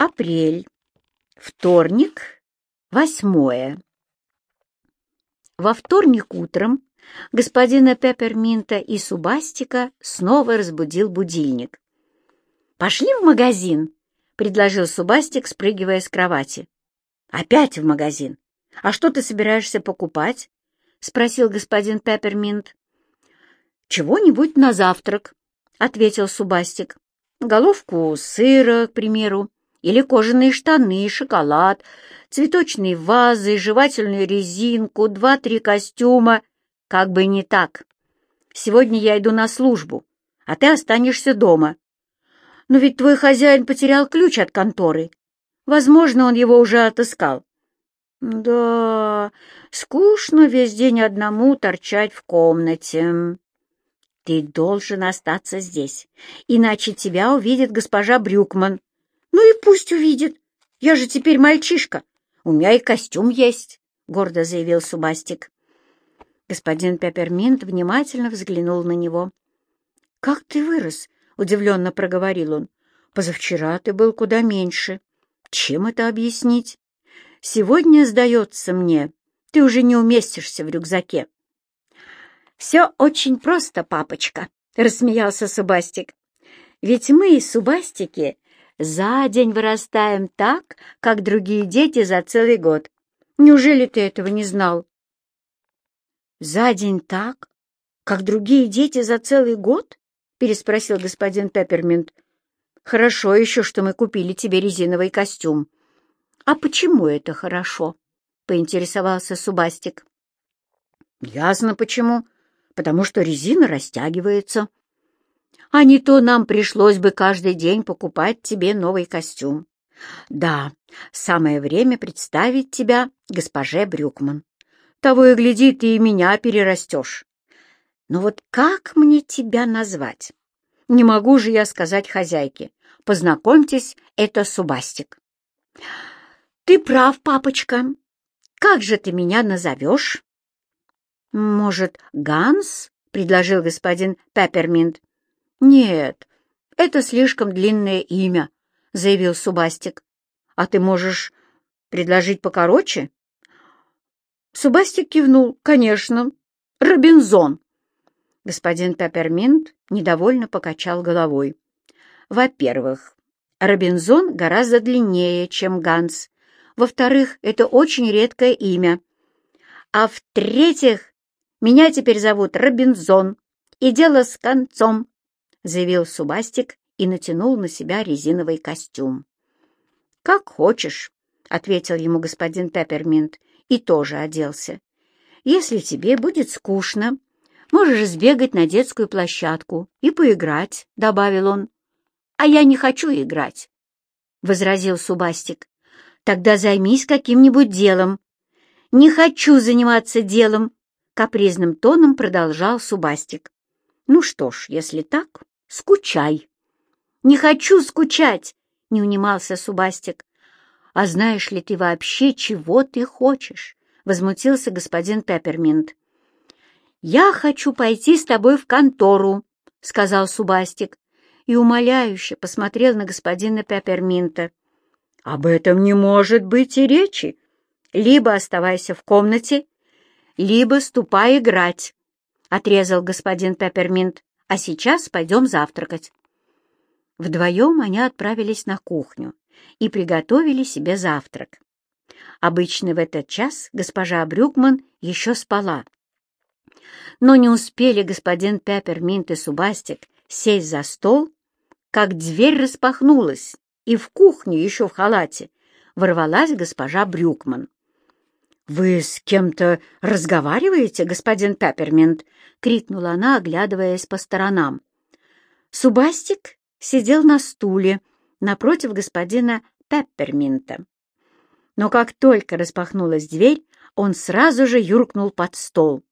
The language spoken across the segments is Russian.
Апрель. Вторник. Восьмое. Во вторник утром господина Пепперминта и Субастика снова разбудил будильник. «Пошли в магазин», — предложил Субастик, спрыгивая с кровати. «Опять в магазин? А что ты собираешься покупать?» — спросил господин Пепперминт. «Чего-нибудь на завтрак», — ответил Субастик. «Головку сыра, к примеру, или кожаные штаны, шоколад, цветочные вазы, жевательную резинку, два-три костюма. Как бы не так. Сегодня я иду на службу, а ты останешься дома. Но ведь твой хозяин потерял ключ от конторы. Возможно, он его уже отыскал. Да, скучно весь день одному торчать в комнате. Ты должен остаться здесь, иначе тебя увидит госпожа Брюкман. Ну и пусть увидит. Я же теперь мальчишка. У меня и костюм есть, — гордо заявил Субастик. Господин Пепперминт внимательно взглянул на него. — Как ты вырос? — удивленно проговорил он. — Позавчера ты был куда меньше. Чем это объяснить? Сегодня, сдается мне, ты уже не уместишься в рюкзаке. — Все очень просто, папочка, — рассмеялся Субастик. — Ведь мы, Субастики, за день вырастаем так, как другие дети за целый год. Неужели ты этого не знал? За день так, как другие дети за целый год? Переспросил господин Пепперминт. Хорошо еще, что мы купили тебе резиновый костюм. А почему это хорошо? Поинтересовался Субастик. Ясно почему. Потому что резина растягивается а не то нам пришлось бы каждый день покупать тебе новый костюм. Да, самое время представить тебя госпоже Брюкман. Того и гляди, ты и меня перерастешь. Но вот как мне тебя назвать? Не могу же я сказать хозяйке. Познакомьтесь, это Субастик. Ты прав, папочка. Как же ты меня назовешь? Может, Ганс? — предложил господин Пепперминт. «Нет, это слишком длинное имя», — заявил Субастик. «А ты можешь предложить покороче?» Субастик кивнул. «Конечно. Робинзон». Господин Пепперминт недовольно покачал головой. «Во-первых, Робинзон гораздо длиннее, чем Ганс. Во-вторых, это очень редкое имя. А в-третьих, меня теперь зовут Робинзон, и дело с концом. — заявил Субастик и натянул на себя резиновый костюм. «Как хочешь», — ответил ему господин Пепперминт и тоже оделся. «Если тебе будет скучно, можешь сбегать на детскую площадку и поиграть», — добавил он. «А я не хочу играть», — возразил Субастик. «Тогда займись каким-нибудь делом». «Не хочу заниматься делом», — капризным тоном продолжал Субастик. «Ну что ж, если так, скучай». «Не хочу скучать», — не унимался Субастик. «А знаешь ли ты вообще, чего ты хочешь?» — возмутился господин Пепперминт. «Я хочу пойти с тобой в контору», — сказал Субастик и умоляюще посмотрел на господина Пепперминта. «Об этом не может быть и речи. Либо оставайся в комнате, либо ступай играть». — отрезал господин Пепперминт. «А сейчас пойдем завтракать». Вдвоем они отправились на кухню и приготовили себе завтрак. Обычно в этот час госпожа Брюкман еще спала. Но не успели господин Пепперминт и Субастик сесть за стол, как дверь распахнулась, и в кухню, еще в халате, ворвалась госпожа Брюкман. «Вы с кем-то разговариваете, господин Пепперминт?» — крикнула она, оглядываясь по сторонам. Субастик сидел на стуле напротив господина Пепперминта. Но как только распахнулась дверь, он сразу же юркнул под стол.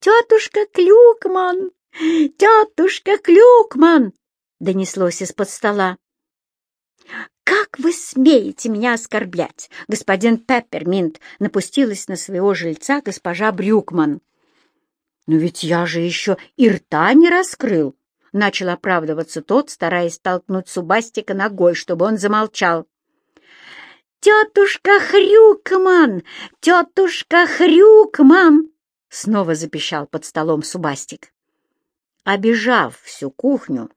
«Тетушка Клюкман! Тетушка Клюкман!» — донеслось из-под стола. «Как вы смеете меня оскорблять, господин Пепперминт?» — напустилась на своего жильца госпожа Брюкман. «Но ведь я же еще и рта не раскрыл!» — начал оправдываться тот, стараясь толкнуть Субастика ногой, чтобы он замолчал. «Тетушка Хрюкман! Тетушка Хрюкман!» Снова запищал под столом Субастик. Обежав всю кухню,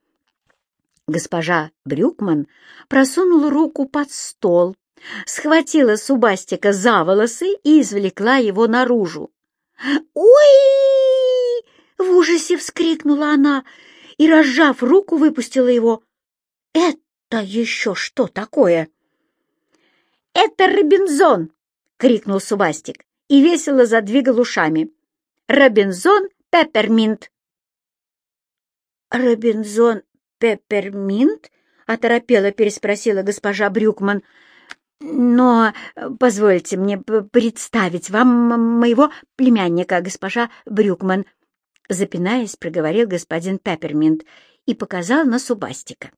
госпожа Брюкман просунула руку под стол, схватила Субастика за волосы и извлекла его наружу. «Ой!» — в ужасе вскрикнула она и, разжав руку, выпустила его. «Это еще что такое?» «Это Робинзон!» — крикнул Субастик и весело задвигал ушами. «Робинзон Пепперминт!» «Робинзон Пепперминт?» — оторопела переспросила госпожа Брюкман. «Но позвольте мне представить вам моего племянника, госпожа Брюкман», запинаясь, проговорил господин Пепперминт и показал на Субастика.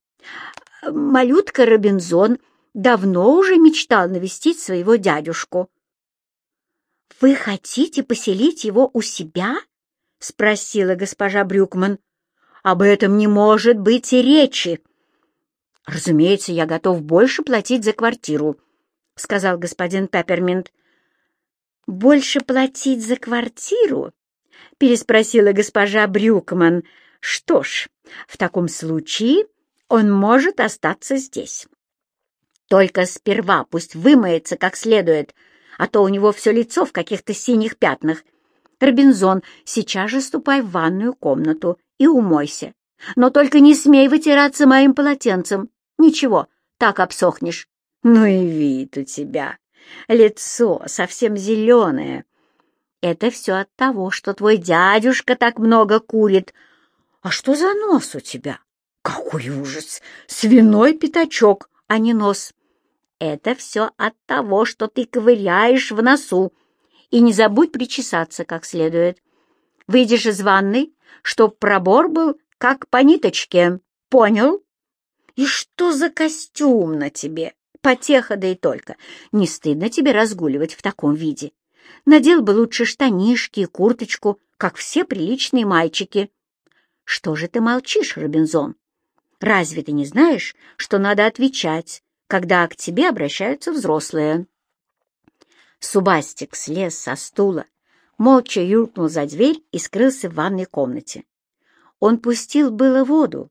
«Малютка Робинзон давно уже мечтал навестить своего дядюшку». «Вы хотите поселить его у себя?» — спросила госпожа Брюкман. «Об этом не может быть и речи». «Разумеется, я готов больше платить за квартиру», — сказал господин Пепперминт. «Больше платить за квартиру?» — переспросила госпожа Брюкман. «Что ж, в таком случае он может остаться здесь. Только сперва пусть вымоется как следует, а то у него все лицо в каких-то синих пятнах. Робинзон, сейчас же ступай в ванную комнату и умойся. Но только не смей вытираться моим полотенцем. Ничего, так обсохнешь. Ну и вид у тебя. Лицо совсем зеленое. Это все от того, что твой дядюшка так много курит. А что за нос у тебя? Какой ужас! Свиной пятачок, а не нос. Это все от того, что ты ковыряешь в носу. И не забудь причесаться как следует. Выйдешь из ванной, чтоб пробор был как по ниточке. Понял? И что за костюм на тебе? Потеха да и только. Не стыдно тебе разгуливать в таком виде? Надел бы лучше штанишки и курточку, как все приличные мальчики. Что же ты молчишь, Робинзон? Разве ты не знаешь, что надо отвечать, когда к тебе обращаются взрослые. Субастик слез со стула, молча юркнул за дверь и скрылся в ванной комнате. Он пустил было воду,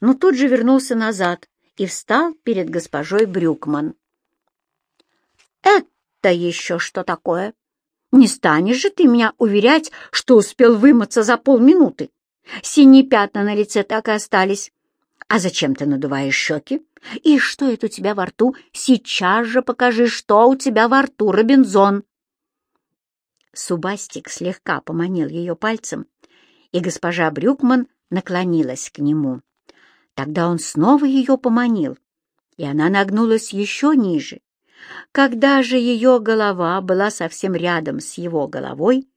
но тут же вернулся назад и встал перед госпожой Брюкман. «Это еще что такое? Не станешь же ты меня уверять, что успел вымыться за полминуты? Синие пятна на лице так и остались. А зачем ты надуваешь щеки? И что это у тебя во рту? Сейчас же покажи, что у тебя во рту, Робинзон!» Субастик слегка поманил ее пальцем, и госпожа Брюкман наклонилась к нему. Тогда он снова ее поманил, и она нагнулась еще ниже. Когда же ее голова была совсем рядом с его головой,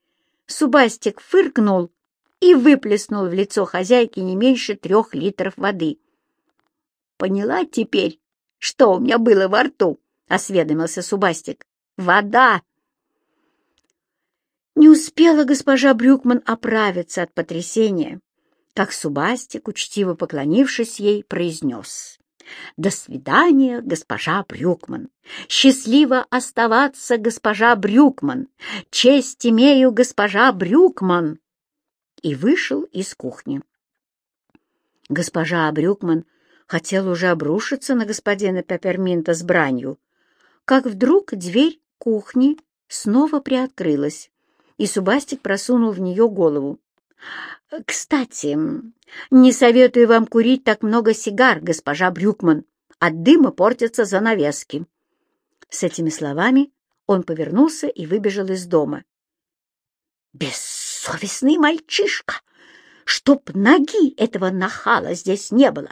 Субастик фыркнул и выплеснул в лицо хозяйки не меньше трех литров воды. «Поняла теперь, что у меня было во рту?» — осведомился Субастик. «Вода!» Не успела госпожа Брюкман оправиться от потрясения, как Субастик, учтиво поклонившись ей, произнес. «До свидания, госпожа Брюкман! Счастливо оставаться, госпожа Брюкман! Честь имею, госпожа Брюкман!» И вышел из кухни. Госпожа Брюкман хотел уже обрушиться на господина Пепперминта с бранью, как вдруг дверь кухни снова приоткрылась, и Субастик просунул в нее голову. «Кстати, не советую вам курить так много сигар, госпожа Брюкман. От дыма портятся занавески». С этими словами он повернулся и выбежал из дома. «Бессовестный мальчишка! Чтоб ноги этого нахала здесь не было!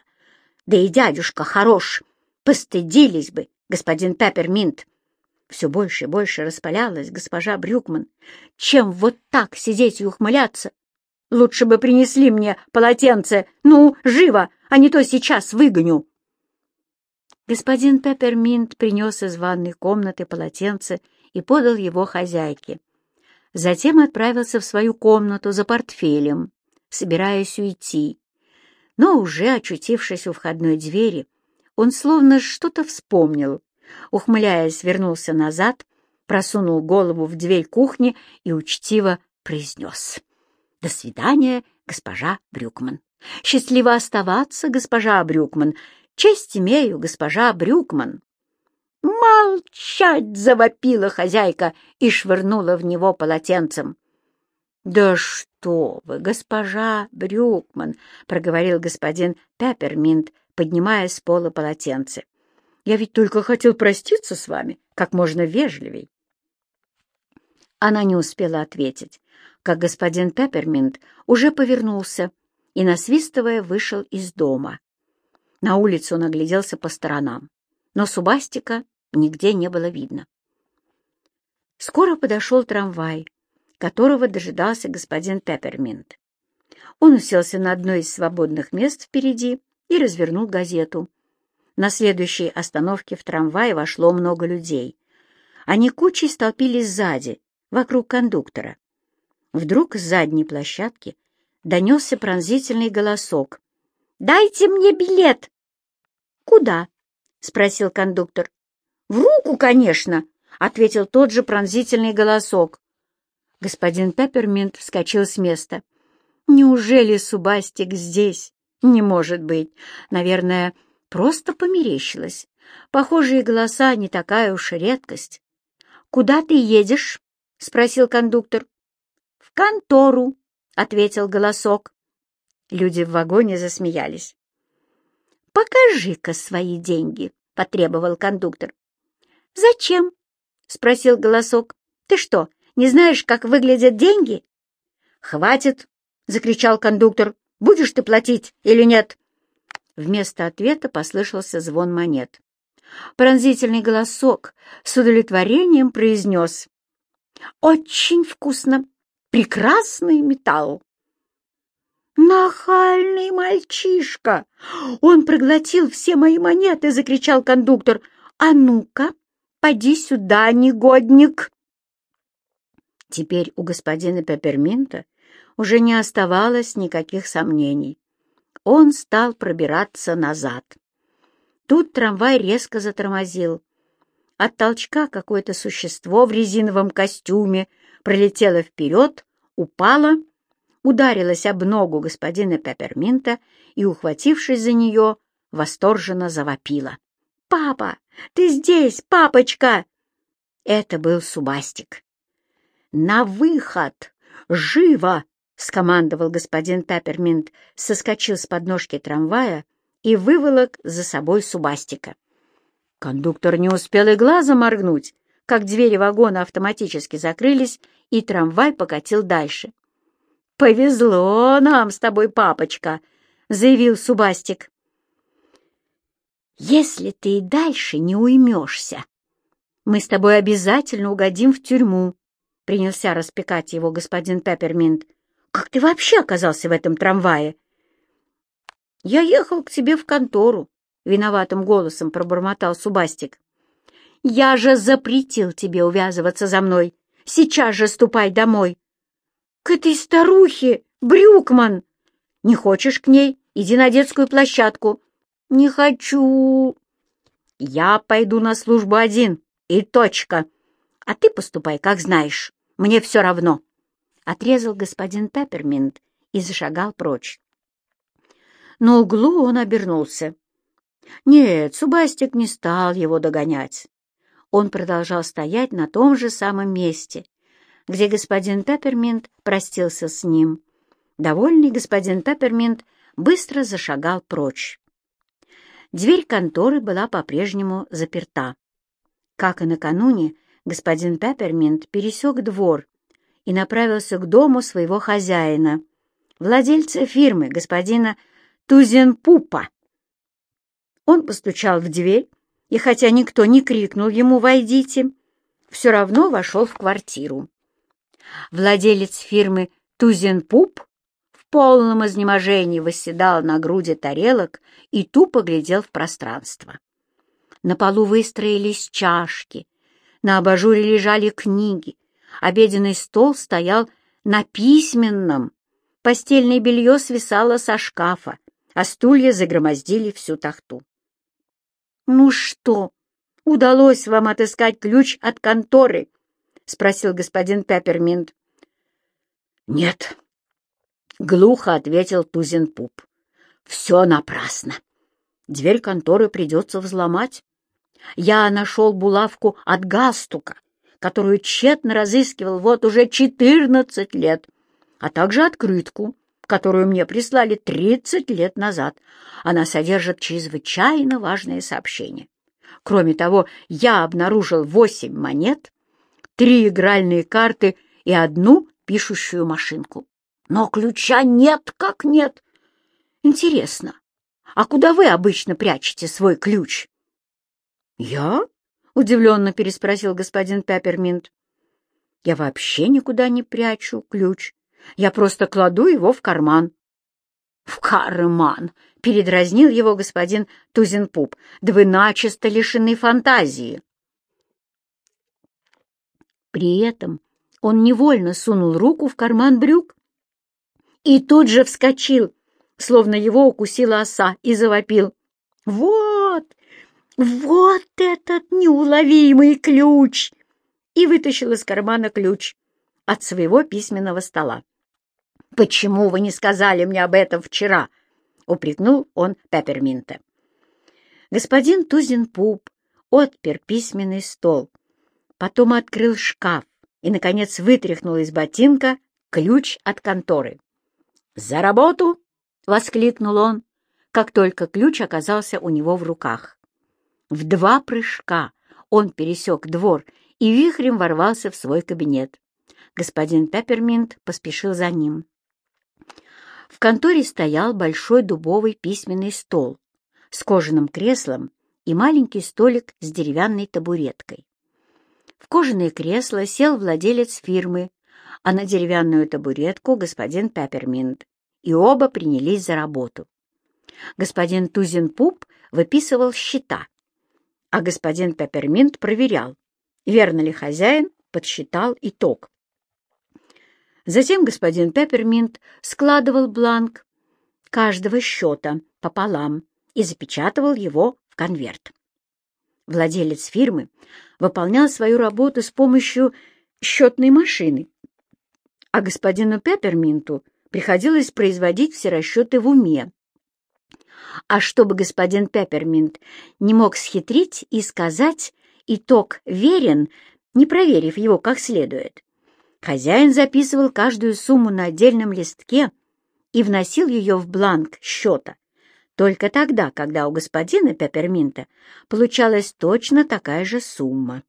Да и дядюшка хорош! Постыдились бы, господин Пепперминт!» Все больше и больше распалялась госпожа Брюкман. «Чем вот так сидеть и ухмыляться? Лучше бы принесли мне полотенце. Ну, живо, а не то сейчас выгоню. Господин Пепперминт принес из ванной комнаты полотенце и подал его хозяйке. Затем отправился в свою комнату за портфелем, собираясь уйти. Но уже очутившись у входной двери, он словно что-то вспомнил. Ухмыляясь, вернулся назад, просунул голову в дверь кухни и учтиво произнес. «До свидания, госпожа Брюкман. Счастливо оставаться, госпожа Брюкман. Честь имею, госпожа Брюкман». «Молчать!» — завопила хозяйка и швырнула в него полотенцем. «Да что вы, госпожа Брюкман!» — проговорил господин Пепперминт, поднимая с пола полотенце. «Я ведь только хотел проститься с вами как можно вежливей». Она не успела ответить, как господин Пепперминт уже повернулся и, насвистывая, вышел из дома. На улицу он огляделся по сторонам, но Субастика нигде не было видно. Скоро подошел трамвай, которого дожидался господин Пепперминт. Он уселся на одно из свободных мест впереди и развернул газету. На следующей остановке в трамвае вошло много людей. Они кучей столпились сзади, вокруг кондуктора. Вдруг с задней площадки донесся пронзительный голосок. «Дайте мне билет!» «Куда?» — спросил кондуктор. «В руку, конечно!» — ответил тот же пронзительный голосок. Господин Пепперминт вскочил с места. «Неужели Субастик здесь? Не может быть. Наверное, просто померещилось. Похожие голоса не такая уж редкость. «Куда ты едешь?» — спросил кондуктор. «В контору», — ответил голосок. Люди в вагоне засмеялись. «Покажи-ка свои деньги», — потребовал кондуктор. «Зачем?» — спросил голосок. «Ты что, не знаешь, как выглядят деньги?» «Хватит!» — закричал кондуктор. «Будешь ты платить или нет?» Вместо ответа послышался звон монет. Пронзительный голосок с удовлетворением произнес. «Очень вкусно! Прекрасный металл!» «Нахальный мальчишка! Он проглотил все мои монеты!» — закричал кондуктор. «А ну-ка, Поди сюда, негодник!» Теперь у господина Пепперминта уже не оставалось никаких сомнений. Он стал пробираться назад. Тут трамвай резко затормозил. От толчка какое-то существо в резиновом костюме пролетело вперед, упало, ударилось об ногу господина Пепперминта и, ухватившись за нее, восторженно завопило. «Папа! Ты здесь, папочка!» Это был Субастик. «На выход! Живо!» — скомандовал господин Пепперминт, соскочил с подножки трамвая и выволок за собой Субастика. Кондуктор не успел и глаза моргнуть, как двери вагона автоматически закрылись, и трамвай покатил дальше. «Повезло нам с тобой, папочка!» — заявил Субастик. Если ты и дальше не уймешься, мы с тобой обязательно угодим в тюрьму, — принялся распекать его господин Пепперминт. Как ты вообще оказался в этом трамвае? Я ехал к тебе в контору, — виноватым голосом пробормотал Субастик. Я же запретил тебе увязываться за мной. Сейчас же ступай домой. К этой старухе, Брюкман! Не хочешь к ней? Иди на детскую площадку. «Не хочу!» «Я пойду на службу один, и точка. А ты поступай, как знаешь. Мне все равно!» Отрезал господин Пепперминт и зашагал прочь. На углу он обернулся. Нет, Субастик не стал его догонять. Он продолжал стоять на том же самом месте, где господин Пепперминт простился с ним. Довольный господин Пепперминт быстро зашагал прочь. Дверь конторы была по-прежнему заперта. Как и накануне, господин Пепперминт пересек двор и направился к дому своего хозяина, владельца фирмы, господина Тузенпупа. Он постучал в дверь, и хотя никто не крикнул ему «Войдите», все равно вошел в квартиру. Владелец фирмы Тузенпуп полном изнеможении восседал на груди тарелок и тупо глядел в пространство. На полу выстроились чашки, на абажуре лежали книги, обеденный стол стоял на письменном, постельное белье свисало со шкафа, а стулья загромоздили всю тахту. «Ну что, удалось вам отыскать ключ от конторы?» — спросил господин Пепперминт. «Нет», — глухо ответил Тузенпуп. «Все напрасно. Дверь конторы придется взломать. Я нашел булавку от галстука, которую тщетно разыскивал вот уже четырнадцать лет, а также открытку, которую мне прислали тридцать лет назад. Она содержит чрезвычайно важное сообщение. Кроме того, я обнаружил восемь монет, три игральные карты и одну пишущую машинку. Но ключа нет как нет. Интересно, а куда вы обычно прячете свой ключ? Я? Удивленно переспросил господин Пепперминт. Я вообще никуда не прячу ключ. Я просто кладу его в карман. В карман! Передразнил его господин Тузенпуп. Да вы начисто лишены фантазии. При этом он невольно сунул руку в карман брюк и тут же вскочил, словно его укусила оса, и завопил. «Вот! Вот этот неуловимый ключ!» и вытащил из кармана ключ от своего письменного стола. «Почему вы не сказали мне об этом вчера?» — упрекнул он Пепперминта. Господин Тузенпуп отпер письменный стол, потом открыл шкаф и, наконец, вытряхнул из ботинка ключ от конторы. «За работу!» — воскликнул он, как только ключ оказался у него в руках. В два прыжка он пересек двор и вихрем ворвался в свой кабинет. Господин Пепперминт поспешил за ним. В конторе стоял большой дубовый письменный стол с кожаным креслом и маленький столик с деревянной табуреткой. В кожаное кресло сел владелец фирмы, а на деревянную табуретку господин Пепперминт, и оба принялись за работу. Господин Тузенпуп выписывал счета, а господин Пепперминт проверял, верно ли хозяин подсчитал итог. Затем господин Пепперминт складывал бланк каждого счета пополам и запечатывал его в конверт. Владелец фирмы выполнял свою работу с помощью счетной машины, а господину Пепперминту приходилось производить все расчеты в уме. А чтобы господин Пепперминт не мог схитрить и сказать «итог верен», не проверив его как следует, хозяин записывал каждую сумму на отдельном листке и вносил ее в бланк счета, только тогда, когда у господина Пепперминта получалась точно такая же сумма.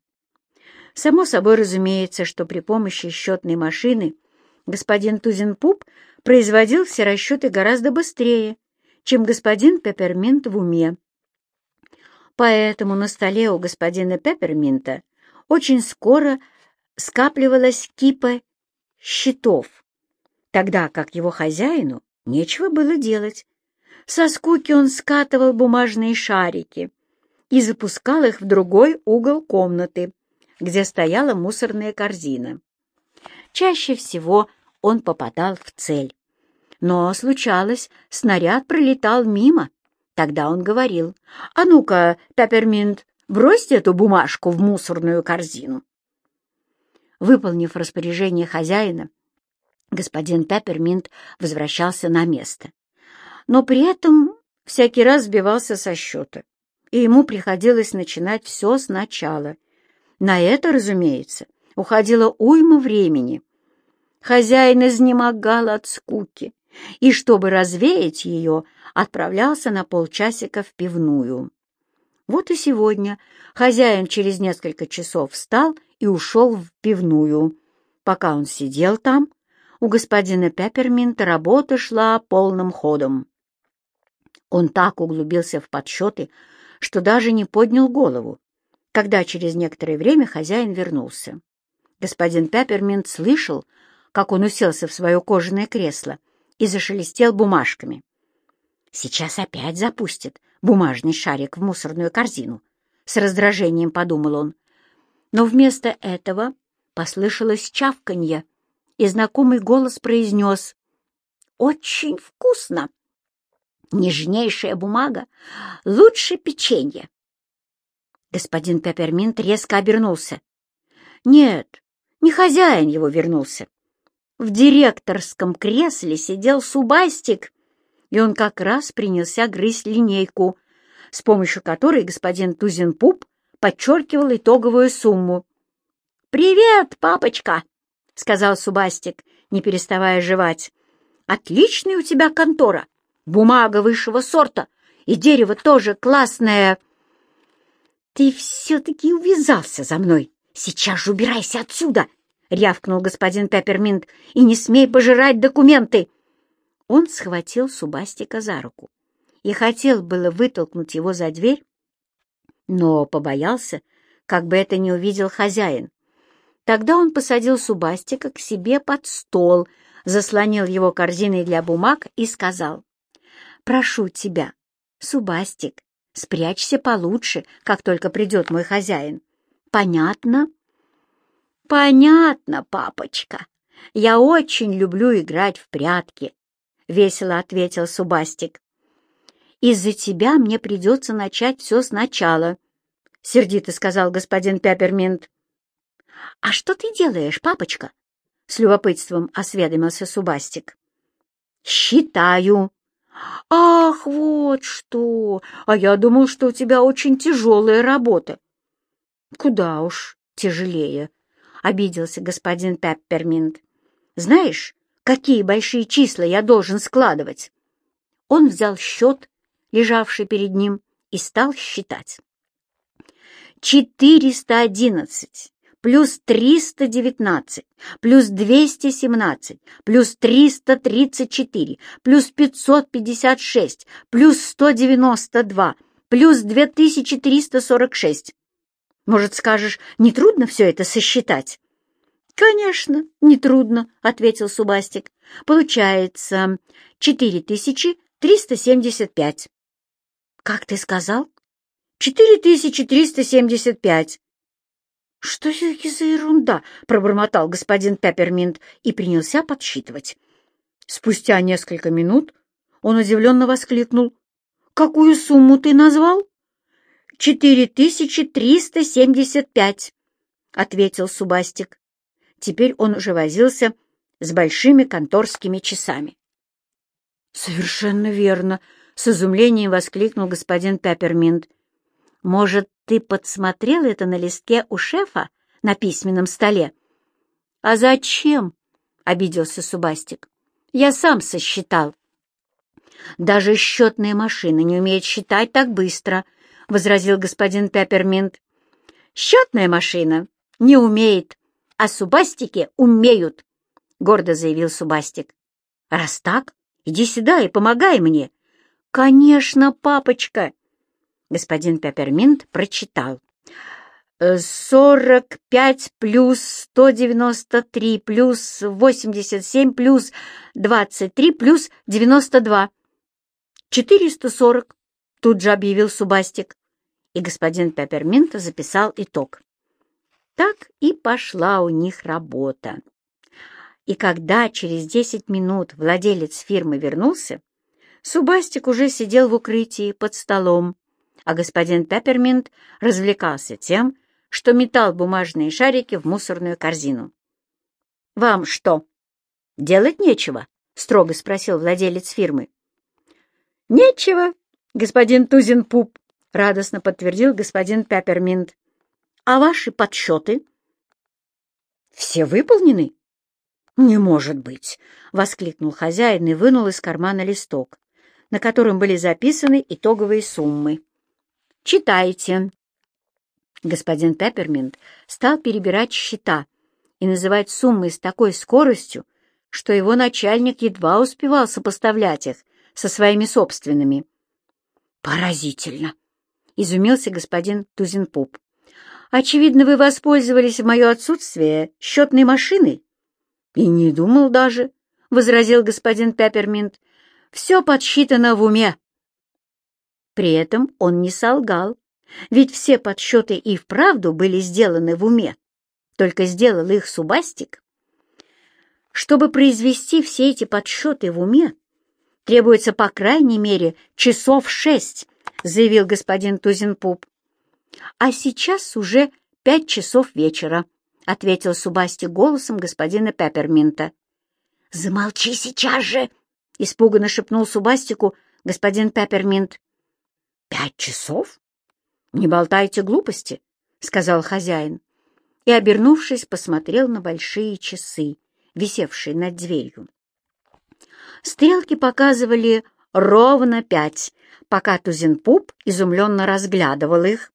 Само собой разумеется, что при помощи счетной машины господин Тузенпуп производил все расчеты гораздо быстрее, чем господин Пепперминт в уме. Поэтому на столе у господина Пепперминта очень скоро скапливалась кипа счетов, тогда как его хозяину нечего было делать. Со скуки он скатывал бумажные шарики и запускал их в другой угол комнаты, где стояла мусорная корзина. Чаще всего он попадал в цель. Но случалось, снаряд пролетал мимо. Тогда он говорил, «А ну-ка, Пепперминт, бросьте эту бумажку в мусорную корзину». Выполнив распоряжение хозяина, господин Пепперминт возвращался на место. Но при этом всякий раз сбивался со счета, и ему приходилось начинать все сначала. На это, разумеется, уходило уйма времени — Хозяин изнемогал от скуки и, чтобы развеять ее, отправлялся на полчасика в пивную. Вот и сегодня хозяин через несколько часов встал и ушел в пивную. Пока он сидел там, у господина Пепперминта работа шла полным ходом. Он так углубился в подсчеты, что даже не поднял голову, когда через некоторое время хозяин вернулся. Господин Пепперминт слышал, как он уселся в свое кожаное кресло и зашелестел бумажками. «Сейчас опять запустит бумажный шарик в мусорную корзину», — с раздражением подумал он. Но вместо этого послышалось чавканье, и знакомый голос произнес «Очень вкусно!» Нежнейшая бумага, лучше печенья. Господин Пепперминт резко обернулся. Нет, не хозяин его вернулся. В директорском кресле сидел Субастик, и он как раз принялся грызть линейку, с помощью которой господин Тузенпуп подчеркивал итоговую сумму. «Привет, папочка!» — сказал Субастик, не переставая жевать. «Отличная у тебя контора, бумага высшего сорта, и дерево тоже классное». «Ты все-таки увязался за мной. Сейчас же убирайся отсюда!» — рявкнул господин Пепперминт. «И не смей пожирать документы!» Он схватил Субастика за руку и хотел было вытолкнуть его за дверь, но побоялся, как бы это не увидел хозяин. Тогда он посадил Субастика к себе под стол, заслонил его корзиной для бумаг и сказал, «Прошу тебя, Субастик, спрячься получше, как только придет мой хозяин. Понятно?» «Понятно, папочка. Я очень люблю играть в прятки», — весело ответил Субастик. «Из-за тебя мне придется начать все сначала», — сердито сказал господин Пепперминт. «А что ты делаешь, папочка?» — с любопытством осведомился Субастик. «Считаю». «Ах, вот что! А я думал, что у тебя очень тяжелая работа». «Куда уж тяжелее», — обиделся господин Пепперминт. «Знаешь, какие большие числа я должен складывать?» Он взял счет, лежавший перед ним, и стал считать. «Четыреста одиннадцать, плюс 319, плюс 217, плюс 334, плюс 556, плюс 192, плюс 2346. Может, скажешь, нетрудно все это сосчитать? «Конечно, нетрудно», — ответил Субастик. «Получается 4375». «Как ты сказал?» «4375». «Что все-таки за ерунда?» — пробормотал господин Пепперминт и принялся подсчитывать. Спустя несколько минут он удивленно воскликнул. «Какую сумму ты назвал?» «Четыре тысячи триста семьдесят пять», — ответил Субастик. Теперь он уже возился с большими конторскими часами. «Совершенно верно», — с изумлением воскликнул господин Пепперминт. Может, ты подсмотрел это на листке у шефа на письменном столе? — А зачем? — обиделся Субастик. — Я сам сосчитал. — Даже счетная машина не умеет считать так быстро, — возразил господин Пепперминт. — Счетная машина не умеет, а Субастики умеют, — гордо заявил Субастик. — Раз так, иди сюда и помогай мне. — Конечно, папочка! Господин Пепперминт прочитал. «Сорок пять плюс сто девяносто три плюс восемьдесят семь плюс двадцать три плюс девяносто два». «Четыреста сорок», — тут же объявил Субастик. И господин Пепперминт записал итог. Так и пошла у них работа. И когда через десять минут владелец фирмы вернулся, Субастик уже сидел в укрытии под столом, а господин Пепперминт развлекался тем, что метал бумажные шарики в мусорную корзину. «Вам что, делать нечего?» — строго спросил владелец фирмы. «Нечего, господин Тузенпуп», — радостно подтвердил господин Пепперминт. «А ваши подсчеты?» «Все выполнены?» «Не может быть!» — воскликнул хозяин и вынул из кармана листок, на котором были записаны итоговые суммы. Читайте. Господин Пепперминт стал перебирать счета и называть суммы с такой скоростью, что его начальник едва успевал сопоставлять их со своими собственными. «Поразительно!» — изумился господин Тузенпуп. «Очевидно, вы воспользовались в мое отсутствие счетной машиной?» «И не думал даже», — возразил господин Пепперминт. «Все подсчитано в уме». При этом он не солгал, ведь все подсчеты и вправду были сделаны в уме, только сделал их Субастик. Чтобы произвести все эти подсчеты в уме, Требуется по крайней мере часов шесть, заявил господин Тузенпуп. А сейчас уже пять часов вечера, ответил Субасти голосом господина Пепперминта. Замолчи сейчас же, испуганно шепнул Субастику господин Пепперминт. Пять часов? Не болтайте глупости, сказал хозяин и, обернувшись, посмотрел на большие часы, висевшие над дверью. Стрелки показывали ровно пять, пока Тузенпуп изумленно разглядывал их.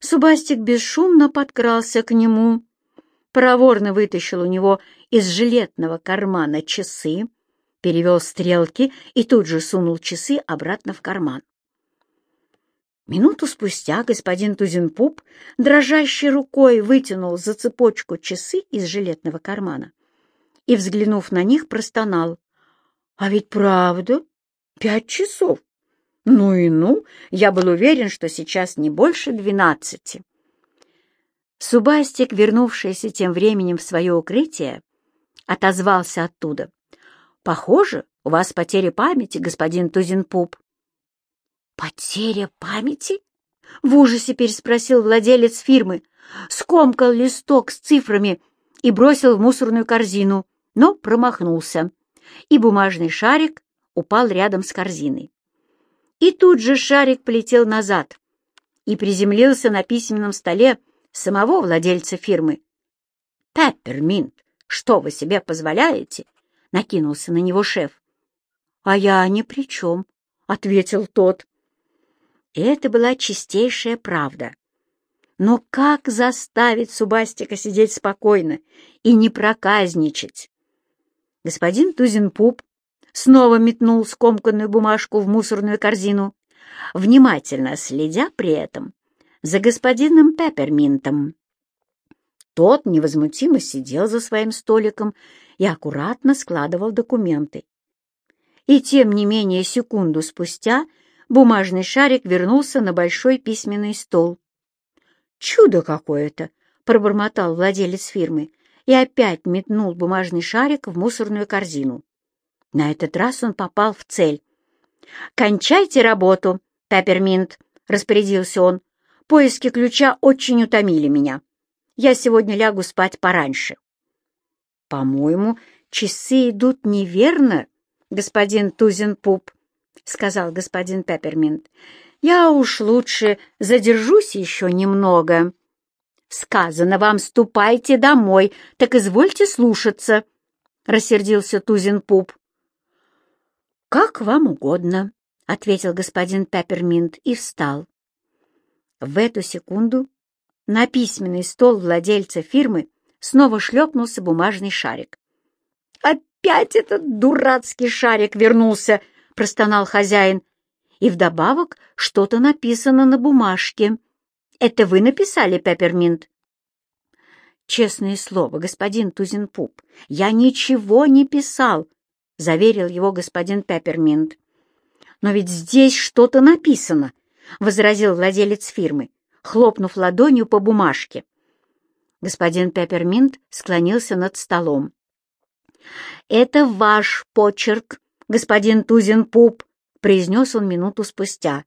Субастик бесшумно подкрался к нему, проворно вытащил у него из жилетного кармана часы, перевел стрелки и тут же сунул часы обратно в карман. Минуту спустя господин Тузенпуп дрожащей рукой вытянул за цепочку часы из жилетного кармана и, взглянув на них, простонал. «А ведь правда, пять часов. Ну и ну, я был уверен, что сейчас не больше двенадцати». Субастик, вернувшийся тем временем в свое укрытие, отозвался оттуда. «Похоже, у вас потеря памяти, господин Тузенпуп. «Потеря памяти?» — в ужасе переспросил владелец фирмы, скомкал листок с цифрами и бросил в мусорную корзину, но промахнулся, и бумажный шарик упал рядом с корзиной. И тут же шарик полетел назад и приземлился на письменном столе самого владельца фирмы. «Пепперминт, что вы себе позволяете?» — накинулся на него шеф. «А я ни при чем», — ответил тот. Это была чистейшая правда. Но как заставить Субастика сидеть спокойно и не проказничать? Господин Тузенпуп снова метнул скомканную бумажку в мусорную корзину, внимательно следя при этом за господином Пепперминтом. Тот невозмутимо сидел за своим столиком и аккуратно складывал документы. И тем не менее секунду спустя — бумажный шарик вернулся на большой письменный стол. «Чудо какое-то!» — пробормотал владелец фирмы и опять метнул бумажный шарик в мусорную корзину. На этот раз он попал в цель. «Кончайте работу, Пепперминт!» — распорядился он. «Поиски ключа очень утомили меня. Я сегодня лягу спать пораньше». «По-моему, часы идут неверно, господин Тузенпуп», — сказал господин Пепперминт. «Я уж лучше задержусь еще немного». «Сказано вам, ступайте домой, так извольте слушаться», — рассердился Тузин Пуп. «Как вам угодно», — ответил господин Пепперминт и встал. В эту секунду на письменный стол владельца фирмы снова шлепнулся бумажный шарик. «Опять этот дурацкий шарик вернулся!» — простонал хозяин. «И вдобавок что-то написано на бумажке. Это вы написали, Пепперминт?» «Честное слово, господин Тузенпуп, я ничего не писал», — заверил его господин Пепперминт. «Но ведь здесь что-то написано», — возразил владелец фирмы, хлопнув ладонью по бумажке. Господин Пепперминт склонился над столом. «Это ваш почерк», господин Тузенпуп», — произнес он минуту спустя.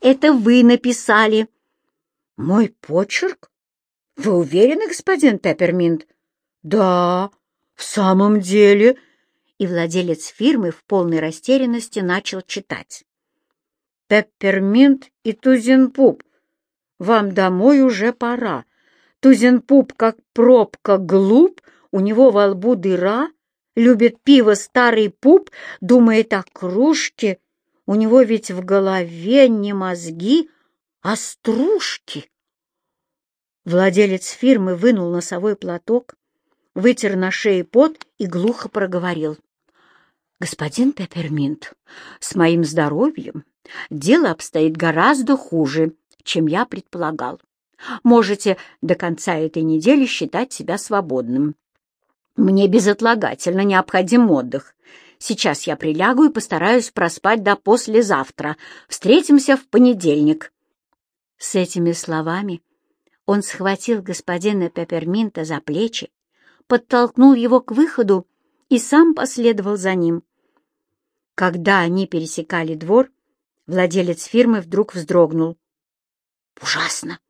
«Это вы написали». «Мой почерк? Вы уверены, господин Пепперминт?» «Да, в самом деле...» И владелец фирмы в полной растерянности начал читать. «Пепперминт и Тузенпуп, вам домой уже пора. Тузенпуп, как пробка, глуп, у него во лбу дыра, любит пиво старый пуп, думает о кружке. У него ведь в голове не мозги, а стружки. Владелец фирмы вынул носовой платок, вытер на шее пот и глухо проговорил. «Господин Пепперминт, с моим здоровьем дело обстоит гораздо хуже, чем я предполагал. Можете до конца этой недели считать себя свободным. Мне безотлагательно необходим отдых. Сейчас я прилягу и постараюсь проспать до послезавтра. Встретимся в понедельник». С этими словами он схватил господина Пепперминта за плечи, подтолкнул его к выходу и сам последовал за ним. Когда они пересекали двор, владелец фирмы вдруг вздрогнул. «Ужасно!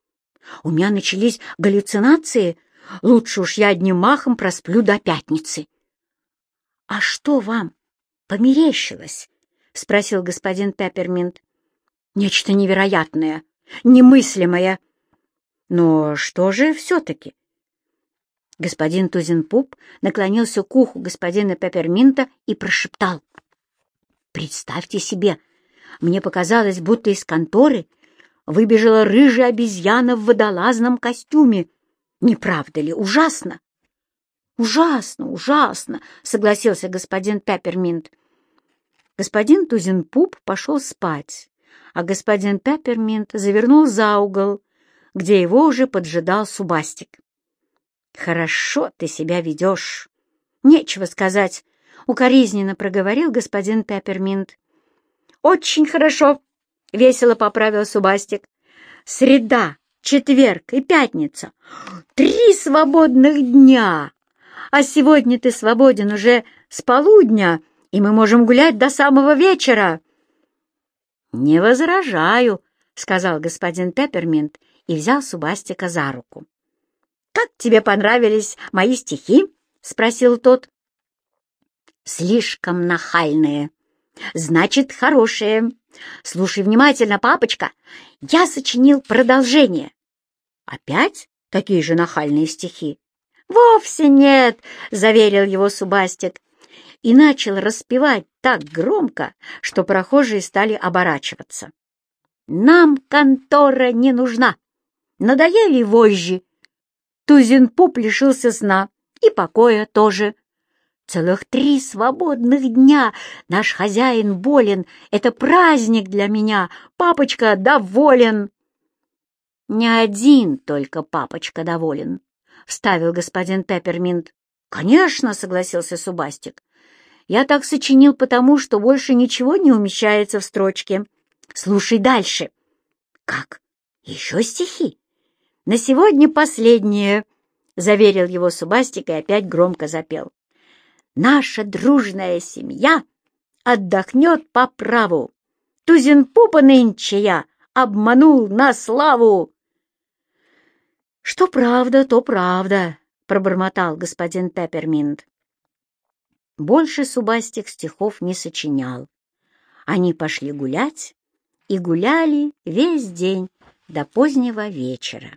У меня начались галлюцинации. Лучше уж я одним махом просплю до пятницы». «А что вам померещилось?» — спросил господин Пепперминт. «Нечто невероятное, немыслимое. Но что же все-таки?» Господин Тузенпуп наклонился к уху господина Пепперминта и прошептал. «Представьте себе, мне показалось, будто из конторы выбежала рыжая обезьяна в водолазном костюме. Не правда ли? Ужасно!» «Ужасно, ужасно!» — согласился господин Пепперминт. Господин Тузенпуп пошел спать, а господин Пепперминт завернул за угол, где его уже поджидал Субастик. «Хорошо ты себя ведешь!» «Нечего сказать!» — укоризненно проговорил господин Пепперминт. «Очень хорошо!» — весело поправил Субастик. «Среда, четверг и пятница. Три свободных дня! А сегодня ты свободен уже с полудня, и мы можем гулять до самого вечера!» «Не возражаю», — сказал господин Пепперминт и взял Субастика за руку. «Как тебе понравились мои стихи?» — спросил тот. «Слишком нахальные. Значит, хорошие. Слушай внимательно, папочка. Я сочинил продолжение». «Опять такие же нахальные стихи?» «Вовсе нет», — заверил его Субастик и начал распевать так громко, что прохожие стали оборачиваться. «Нам контора не нужна. Надоели вожжи. Тузин-пуп лишился сна и покоя тоже. Целых три свободных дня наш хозяин болен. Это праздник для меня. Папочка доволен. Не один только папочка доволен, — вставил господин Пепперминт. Конечно, — согласился Субастик. Я так сочинил потому, что больше ничего не умещается в строчке. Слушай дальше. Как? Еще стихи? «На сегодня последнее», — заверил его Субастик и опять громко запел. «Наша дружная семья отдохнет по праву. Тузин-пупа нынче я обманул на славу». «Что правда, то правда», — пробормотал господин Пепперминт. Больше Субастик стихов не сочинял. Они пошли гулять и гуляли весь день до позднего вечера.